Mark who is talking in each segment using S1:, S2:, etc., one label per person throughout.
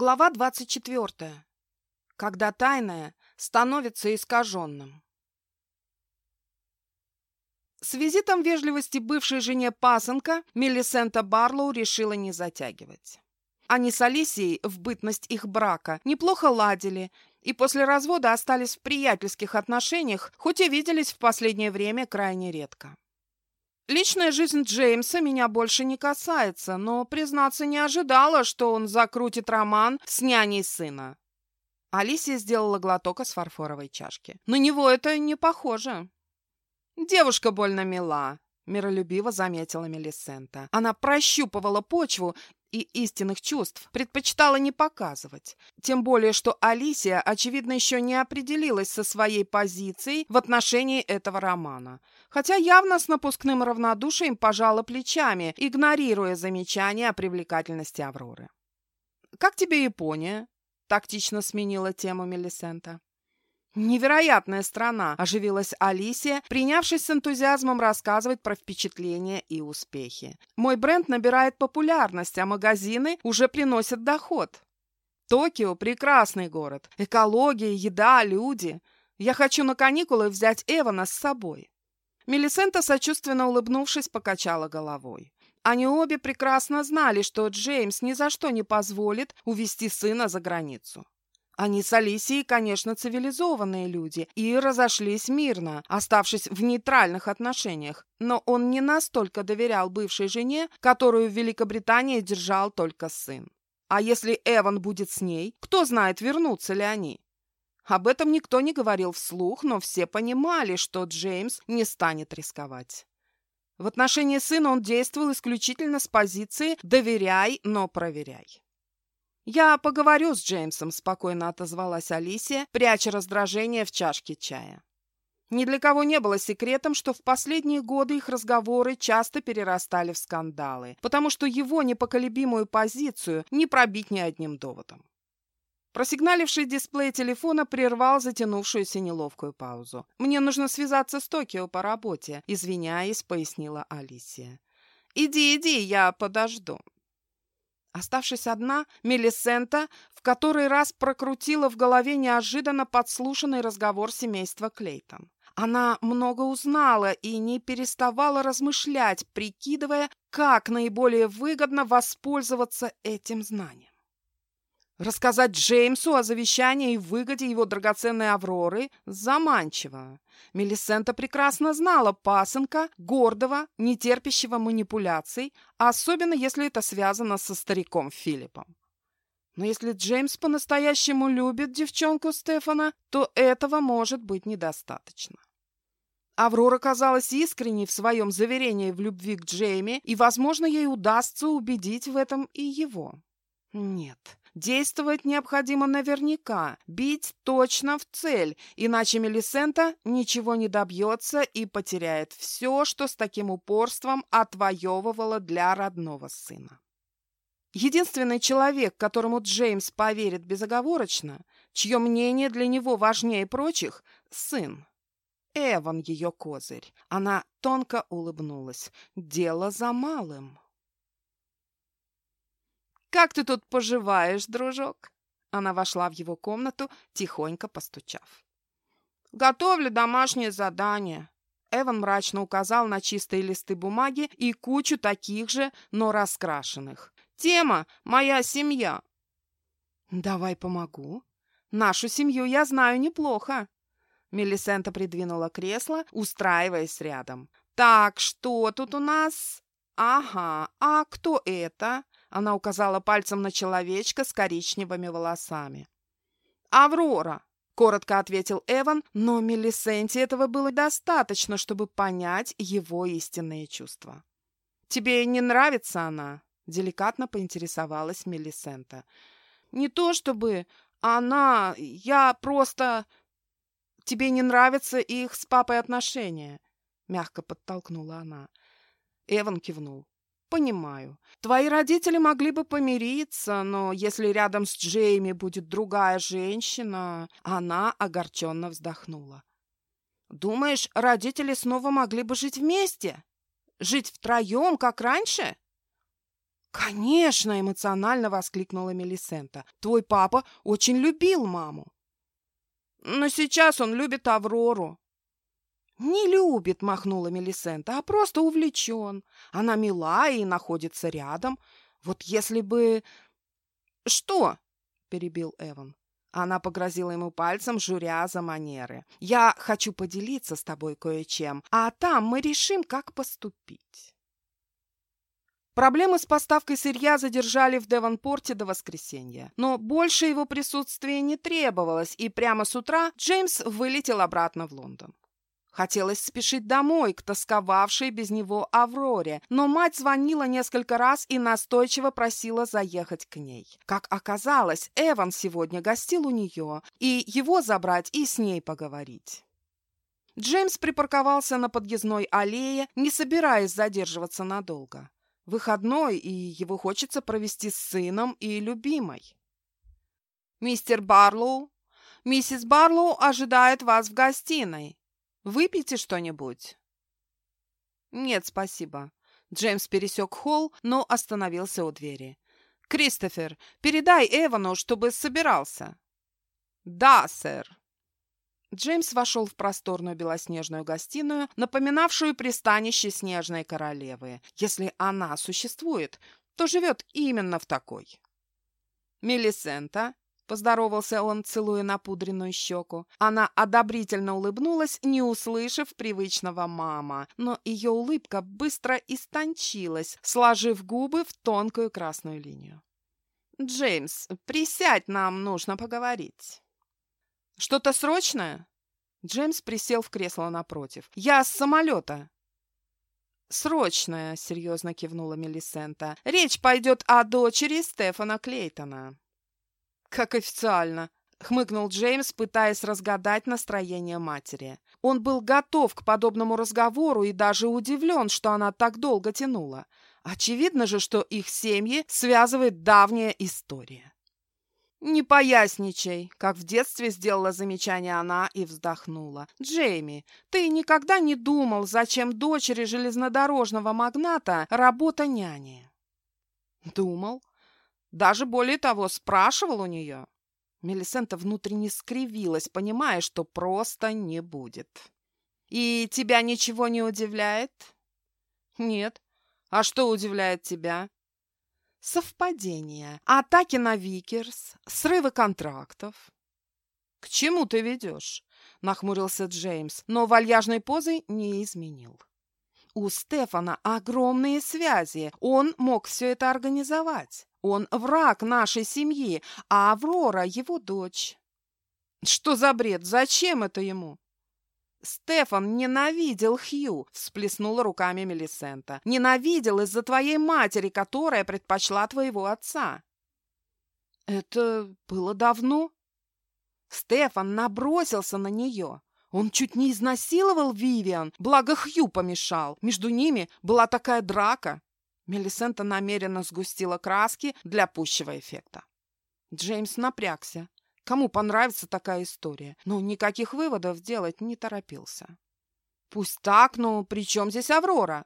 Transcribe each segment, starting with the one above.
S1: Глава 24. Когда тайное становится искаженным. С визитом вежливости бывшей жене пасынка Мелисента Барлоу решила не затягивать. Они с Алисией в бытность их брака неплохо ладили и после развода остались в приятельских отношениях, хоть и виделись в последнее время крайне редко. Личная жизнь Джеймса меня больше не касается, но, признаться, не ожидала, что он закрутит роман с няней сына. Алисия сделала глоток из фарфоровой чашки. На него это не похоже. Девушка больно мила, миролюбиво заметила Мелисента. Она прощупывала почву и истинных чувств предпочитала не показывать. Тем более, что Алисия, очевидно, еще не определилась со своей позицией в отношении этого романа. Хотя явно с напускным равнодушием пожала плечами, игнорируя замечания о привлекательности Авроры. «Как тебе Япония?» – тактично сменила тему Мелисента. «Невероятная страна!» – оживилась Алисия, принявшись с энтузиазмом рассказывать про впечатления и успехи. «Мой бренд набирает популярность, а магазины уже приносят доход. Токио – прекрасный город. Экология, еда, люди. Я хочу на каникулы взять Эвана с собой». Мелисента, сочувственно улыбнувшись, покачала головой. Они обе прекрасно знали, что Джеймс ни за что не позволит увести сына за границу. Они с Алисией, конечно, цивилизованные люди и разошлись мирно, оставшись в нейтральных отношениях, но он не настолько доверял бывшей жене, которую в Великобритании держал только сын. А если Эван будет с ней, кто знает, вернутся ли они? Об этом никто не говорил вслух, но все понимали, что Джеймс не станет рисковать. В отношении сына он действовал исключительно с позиции «доверяй, но проверяй». «Я поговорю с Джеймсом», — спокойно отозвалась Алисия, пряча раздражение в чашке чая. Ни для кого не было секретом, что в последние годы их разговоры часто перерастали в скандалы, потому что его непоколебимую позицию не пробить ни одним доводом. Просигналивший дисплей телефона прервал затянувшуюся неловкую паузу. «Мне нужно связаться с Токио по работе», — извиняясь, пояснила Алисия. «Иди, иди, я подожду. Оставшись одна, Мелисента в который раз прокрутила в голове неожиданно подслушанный разговор семейства Клейтон. Она много узнала и не переставала размышлять, прикидывая, как наиболее выгодно воспользоваться этим знанием. Рассказать Джеймсу о завещании и выгоде его драгоценной Авроры заманчиво. Мелисента прекрасно знала пасынка, гордого, нетерпящего манипуляций, особенно если это связано со стариком Филиппом. Но если Джеймс по-настоящему любит девчонку Стефана, то этого может быть недостаточно. Аврора казалась искренней в своем заверении в любви к Джейми, и, возможно, ей удастся убедить в этом и его. Нет, Действовать необходимо наверняка, бить точно в цель, иначе Мелисента ничего не добьется и потеряет все, что с таким упорством отвоевывала для родного сына. Единственный человек, которому Джеймс поверит безоговорочно, чье мнение для него важнее прочих – сын. Эван ее козырь. Она тонко улыбнулась. Дело за малым. «Как ты тут поживаешь, дружок?» Она вошла в его комнату, тихонько постучав. «Готовлю домашнее задание». Эван мрачно указал на чистые листы бумаги и кучу таких же, но раскрашенных. «Тема — моя семья». «Давай помогу. Нашу семью я знаю неплохо». Мелисента придвинула кресло, устраиваясь рядом. «Так, что тут у нас?» «Ага, а кто это?» Она указала пальцем на человечка с коричневыми волосами. «Аврора!» — коротко ответил Эван, но Мелисенте этого было достаточно, чтобы понять его истинные чувства. «Тебе не нравится она?» — деликатно поинтересовалась Мелисента. «Не то чтобы она... Я просто...» «Тебе не нравятся их с папой отношения?» — мягко подтолкнула она. Эван кивнул. «Понимаю. Твои родители могли бы помириться, но если рядом с Джейми будет другая женщина...» Она огорченно вздохнула. «Думаешь, родители снова могли бы жить вместе? Жить втроем, как раньше?» «Конечно!» — эмоционально воскликнула Мелисента. «Твой папа очень любил маму». «Но сейчас он любит Аврору». «Не любит», — махнула Мелисента, — «а просто увлечен. Она мила и находится рядом. Вот если бы...» «Что?» — перебил Эван. Она погрозила ему пальцем, журя за манеры. «Я хочу поделиться с тобой кое-чем, а там мы решим, как поступить». Проблемы с поставкой сырья задержали в Девонпорте до воскресенья. Но больше его присутствия не требовалось, и прямо с утра Джеймс вылетел обратно в Лондон. Хотелось спешить домой, к тосковавшей без него Авроре, но мать звонила несколько раз и настойчиво просила заехать к ней. Как оказалось, Эван сегодня гостил у нее, и его забрать и с ней поговорить. Джеймс припарковался на подъездной аллее, не собираясь задерживаться надолго. Выходной, и его хочется провести с сыном и любимой. «Мистер Барлоу, миссис Барлоу ожидает вас в гостиной. Выпейте что-нибудь?» «Нет, спасибо». Джеймс пересек холл, но остановился у двери. «Кристофер, передай Эвану, чтобы собирался». «Да, сэр». Джеймс вошел в просторную белоснежную гостиную, напоминавшую пристанище снежной королевы. Если она существует, то живет именно в такой. «Мелисента», — поздоровался он, целуя напудренную щеку. Она одобрительно улыбнулась, не услышав привычного «мама», но ее улыбка быстро истончилась, сложив губы в тонкую красную линию. «Джеймс, присядь, нам нужно поговорить». «Что-то срочное?» Джеймс присел в кресло напротив. «Я с самолета». «Срочное», — серьезно кивнула Мелисента. «Речь пойдет о дочери Стефана Клейтона». «Как официально», — хмыкнул Джеймс, пытаясь разгадать настроение матери. Он был готов к подобному разговору и даже удивлен, что она так долго тянула. Очевидно же, что их семьи связывает давняя история. «Не поясничай», — как в детстве сделала замечание она и вздохнула. «Джейми, ты никогда не думал, зачем дочери железнодорожного магната работа няни?» «Думал. Даже более того, спрашивал у нее». Мелисента внутренне скривилась, понимая, что просто не будет. «И тебя ничего не удивляет?» «Нет. А что удивляет тебя?» Совпадения. Атаки на Викерс, срывы контрактов. «К чему ты ведешь?» — нахмурился Джеймс, но вальяжной позы не изменил. «У Стефана огромные связи. Он мог все это организовать. Он враг нашей семьи, а Аврора — его дочь». «Что за бред? Зачем это ему?» «Стефан ненавидел Хью», — всплеснула руками Мелисента. «Ненавидел из-за твоей матери, которая предпочла твоего отца». «Это было давно?» Стефан набросился на нее. Он чуть не изнасиловал Вивиан, благо Хью помешал. Между ними была такая драка. Мелисента намеренно сгустила краски для пущего эффекта. Джеймс напрягся. Кому понравится такая история? Но никаких выводов делать не торопился. Пусть так, но при чем здесь Аврора?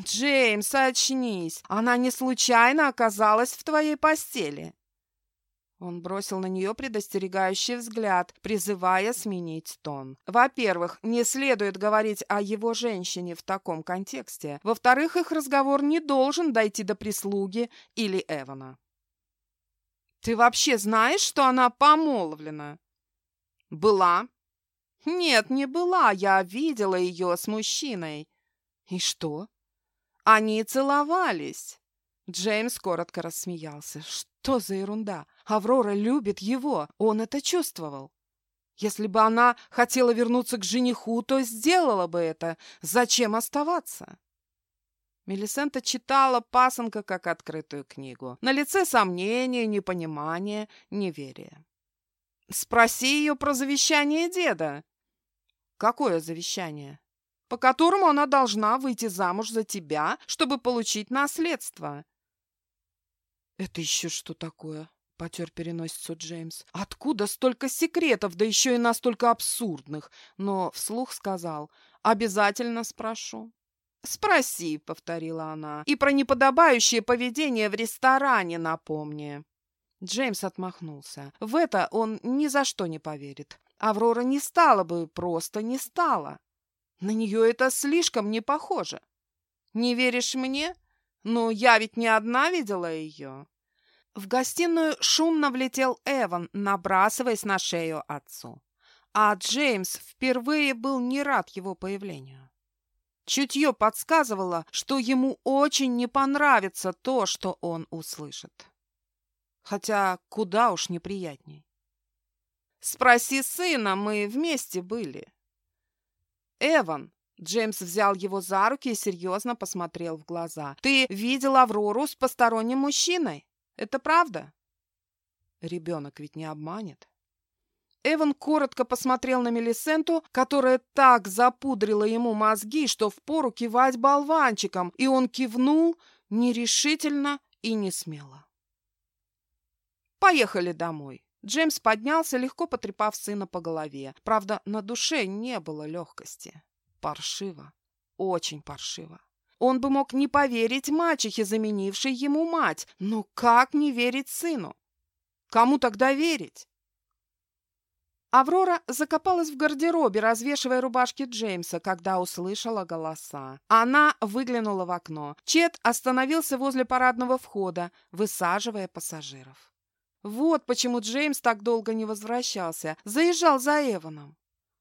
S1: Джеймс, очнись! Она не случайно оказалась в твоей постели. Он бросил на нее предостерегающий взгляд, призывая сменить тон. Во-первых, не следует говорить о его женщине в таком контексте. Во-вторых, их разговор не должен дойти до прислуги или Эвана. Ты вообще знаешь, что она помолвлена? Была. Нет, не была. Я видела ее с мужчиной. И что? Они целовались. Джеймс коротко рассмеялся. Что за ерунда? Аврора любит его. Он это чувствовал. Если бы она хотела вернуться к жениху, то сделала бы это. Зачем оставаться? Мелисента читала пасынка как открытую книгу. На лице сомнение, непонимание, неверие. «Спроси ее про завещание деда». «Какое завещание?» «По которому она должна выйти замуж за тебя, чтобы получить наследство». «Это еще что такое?» — потер переносицу Джеймс. «Откуда столько секретов, да еще и настолько абсурдных?» Но вслух сказал «Обязательно спрошу». «Спроси», — повторила она, — «и про неподобающее поведение в ресторане напомни». Джеймс отмахнулся. В это он ни за что не поверит. Аврора не стала бы, просто не стала. На нее это слишком не похоже. Не веришь мне? Ну, я ведь не одна видела ее. В гостиную шумно влетел Эван, набрасываясь на шею отцу. А Джеймс впервые был не рад его появлению. Чутье подсказывало, что ему очень не понравится то, что он услышит. Хотя куда уж неприятней. «Спроси сына, мы вместе были». «Эван», Джеймс взял его за руки и серьезно посмотрел в глаза. «Ты видел Аврору с посторонним мужчиной? Это правда?» Ребенок ведь не обманет. Эван коротко посмотрел на Мелисенту, которая так запудрила ему мозги, что впору кивать болванчиком, и он кивнул нерешительно и не смело. «Поехали домой». Джеймс поднялся, легко потрепав сына по голове. Правда, на душе не было легкости. Паршиво. Очень паршиво. Он бы мог не поверить мачехе, заменившей ему мать. Но как не верить сыну? Кому тогда верить? Аврора закопалась в гардеробе, развешивая рубашки Джеймса, когда услышала голоса. Она выглянула в окно. Чет остановился возле парадного входа, высаживая пассажиров. Вот почему Джеймс так долго не возвращался. Заезжал за Эваном.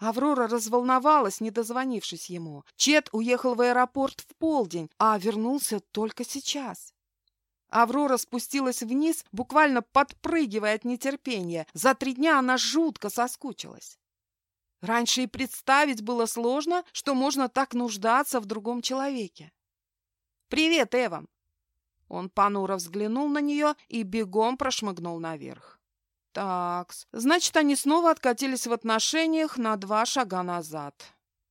S1: Аврора разволновалась, не дозвонившись ему. Чет уехал в аэропорт в полдень, а вернулся только сейчас. Аврора спустилась вниз, буквально подпрыгивая от нетерпения. За три дня она жутко соскучилась. Раньше и представить было сложно, что можно так нуждаться в другом человеке. «Привет, Эван!» Он понуро взглянул на нее и бегом прошмыгнул наверх. Такс, значит, они снова откатились в отношениях на два шага назад.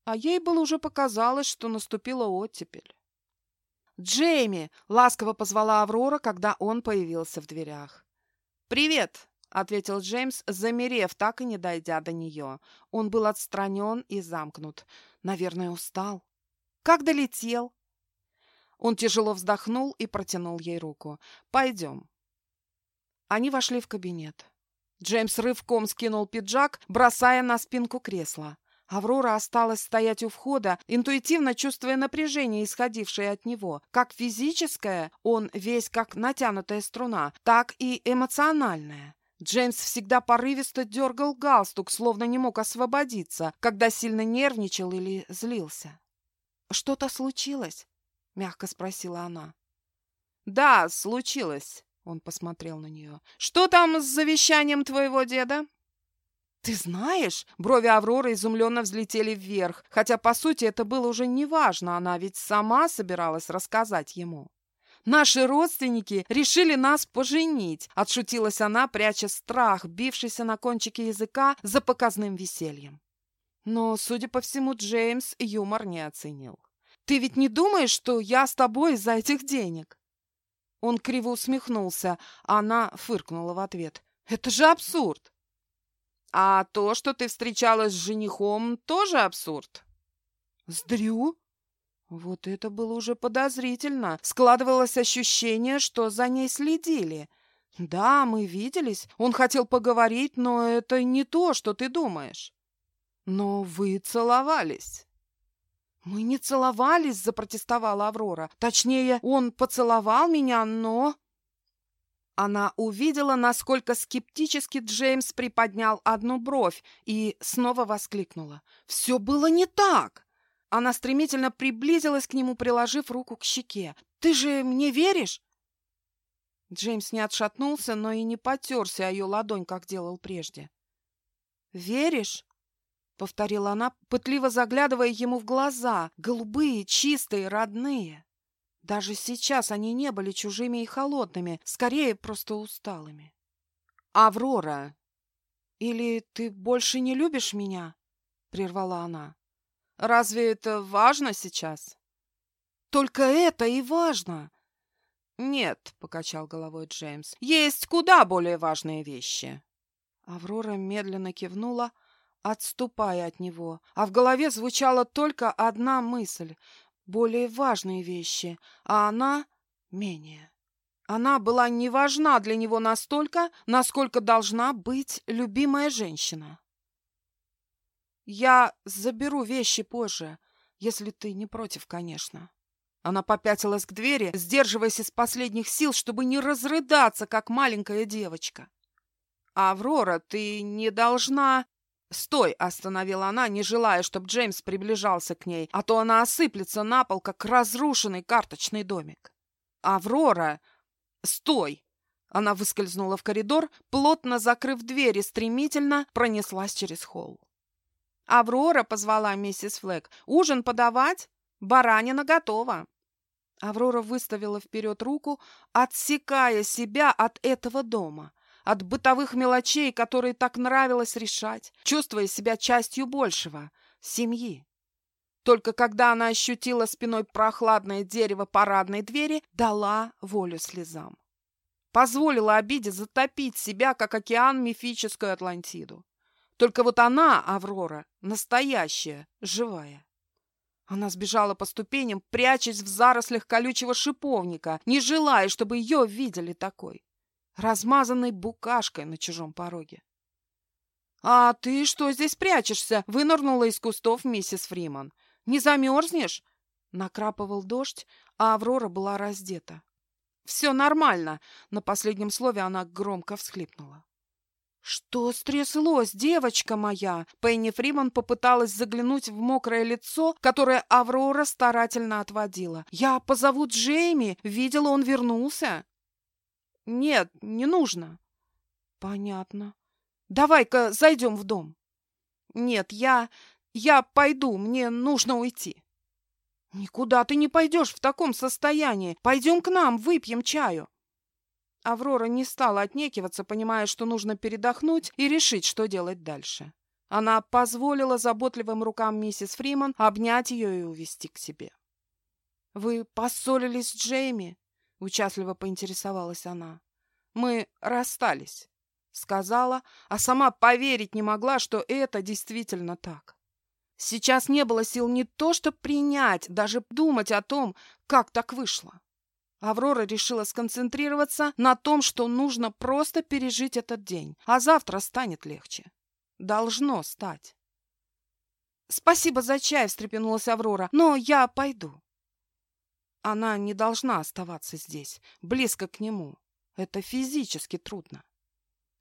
S1: А ей было уже показалось, что наступила оттепель. «Джейми!» — ласково позвала Аврора, когда он появился в дверях. «Привет!» — ответил Джеймс, замерев, так и не дойдя до нее. Он был отстранен и замкнут. Наверное, устал. «Как долетел?» Он тяжело вздохнул и протянул ей руку. «Пойдем». Они вошли в кабинет. Джеймс рывком скинул пиджак, бросая на спинку кресла. Аврора осталась стоять у входа, интуитивно чувствуя напряжение, исходившее от него. Как физическое, он весь как натянутая струна, так и эмоциональное. Джеймс всегда порывисто дергал галстук, словно не мог освободиться, когда сильно нервничал или злился. «Что-то случилось?» — мягко спросила она. «Да, случилось», — он посмотрел на нее. «Что там с завещанием твоего деда?» «Ты знаешь?» — брови Авроры изумленно взлетели вверх, хотя, по сути, это было уже неважно, она ведь сама собиралась рассказать ему. «Наши родственники решили нас поженить», — отшутилась она, пряча страх, бившийся на кончике языка за показным весельем. Но, судя по всему, Джеймс юмор не оценил. Ты ведь не думаешь, что я с тобой из-за этих денег?» Он криво усмехнулся, а она фыркнула в ответ. «Это же абсурд!» «А то, что ты встречалась с женихом, тоже абсурд?» «С Дрю?» Вот это было уже подозрительно. Складывалось ощущение, что за ней следили. «Да, мы виделись. Он хотел поговорить, но это не то, что ты думаешь». «Но вы целовались». «Мы не целовались», — запротестовала Аврора. «Точнее, он поцеловал меня, но...» Она увидела, насколько скептически Джеймс приподнял одну бровь и снова воскликнула. «Все было не так!» Она стремительно приблизилась к нему, приложив руку к щеке. «Ты же мне веришь?» Джеймс не отшатнулся, но и не потерся о ее ладонь, как делал прежде. «Веришь?» Повторила она, пытливо заглядывая ему в глаза, голубые, чистые, родные. Даже сейчас они не были чужими и холодными, скорее просто усталыми. «Аврора! Или ты больше не любишь меня?» — прервала она. «Разве это важно сейчас?» «Только это и важно!» «Нет», — покачал головой Джеймс, — «есть куда более важные вещи». Аврора медленно кивнула, — отступая от него, а в голове звучала только одна мысль. более важные вещи, а она менее. Она была не важна для него настолько, насколько должна быть любимая женщина. «Я заберу вещи позже, если ты не против, конечно». Она попятилась к двери, сдерживаясь из последних сил, чтобы не разрыдаться, как маленькая девочка. «Аврора, ты не должна...» «Стой!» — остановила она, не желая, чтобы Джеймс приближался к ней, а то она осыплется на пол, как разрушенный карточный домик. «Аврора! Стой!» Она выскользнула в коридор, плотно закрыв дверь и стремительно пронеслась через холл. «Аврора!» — позвала миссис Флэг. «Ужин подавать? Баранина готова!» Аврора выставила вперед руку, отсекая себя от этого дома, от бытовых мелочей, которые так нравилось решать, чувствуя себя частью большего — семьи. Только когда она ощутила спиной прохладное дерево парадной двери, дала волю слезам. Позволила обиде затопить себя, как океан мифическую Атлантиду. Только вот она, Аврора, настоящая, живая. Она сбежала по ступеням, прячась в зарослях колючего шиповника, не желая, чтобы ее видели такой, размазанной букашкой на чужом пороге. «А ты что здесь прячешься?» — вынырнула из кустов миссис Фриман. «Не замерзнешь?» Накрапывал дождь, а Аврора была раздета. «Все нормально!» — на последнем слове она громко всхлипнула. «Что стряслось, девочка моя?» Пенни Фриман попыталась заглянуть в мокрое лицо, которое Аврора старательно отводила. «Я позову Джейми. Видела, он вернулся». «Нет, не нужно». «Понятно. Давай-ка зайдем в дом». «Нет, я... я пойду. Мне нужно уйти». «Никуда ты не пойдешь в таком состоянии. Пойдем к нам, выпьем чаю». Аврора не стала отнекиваться, понимая, что нужно передохнуть и решить, что делать дальше. Она позволила заботливым рукам миссис Фриман обнять ее и увести к себе. «Вы поссорились с Джейми?» — участливо поинтересовалась она. «Мы расстались», — сказала, а сама поверить не могла, что это действительно так. Сейчас не было сил не то, чтобы принять, даже думать о том, как так вышло. Аврора решила сконцентрироваться на том, что нужно просто пережить этот день, а завтра станет легче. Должно стать. «Спасибо за чай», — встрепенулась Аврора, — «но я пойду». Она не должна оставаться здесь, близко к нему. Это физически трудно.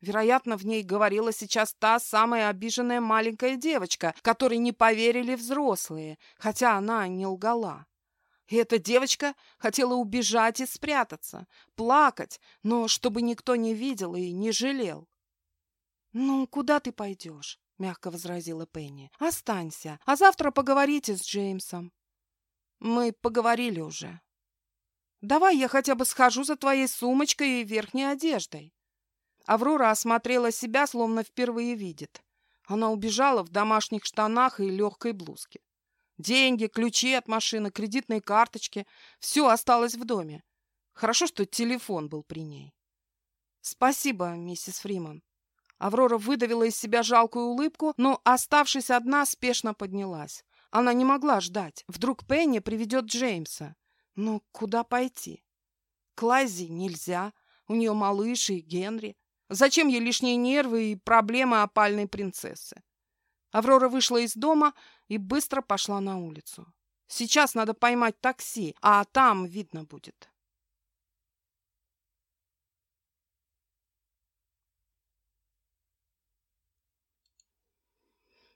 S1: Вероятно, в ней говорила сейчас та самая обиженная маленькая девочка, которой не поверили взрослые, хотя она не лгала. И эта девочка хотела убежать и спрятаться, плакать, но чтобы никто не видел и не жалел. «Ну, куда ты пойдешь?» — мягко возразила Пенни. «Останься, а завтра поговорите с Джеймсом». «Мы поговорили уже». «Давай я хотя бы схожу за твоей сумочкой и верхней одеждой». Аврора осмотрела себя, словно впервые видит. Она убежала в домашних штанах и легкой блузке. Деньги, ключи от машины, кредитные карточки – все осталось в доме. Хорошо, что телефон был при ней. Спасибо, миссис Фриман. Аврора выдавила из себя жалкую улыбку, но, оставшись одна, спешно поднялась. Она не могла ждать. Вдруг Пенни приведет Джеймса. Но куда пойти? К Лайзе нельзя. У нее малыш и Генри. Зачем ей лишние нервы и проблемы опальной принцессы? Аврора вышла из дома и быстро пошла на улицу. Сейчас надо поймать такси, а там видно будет.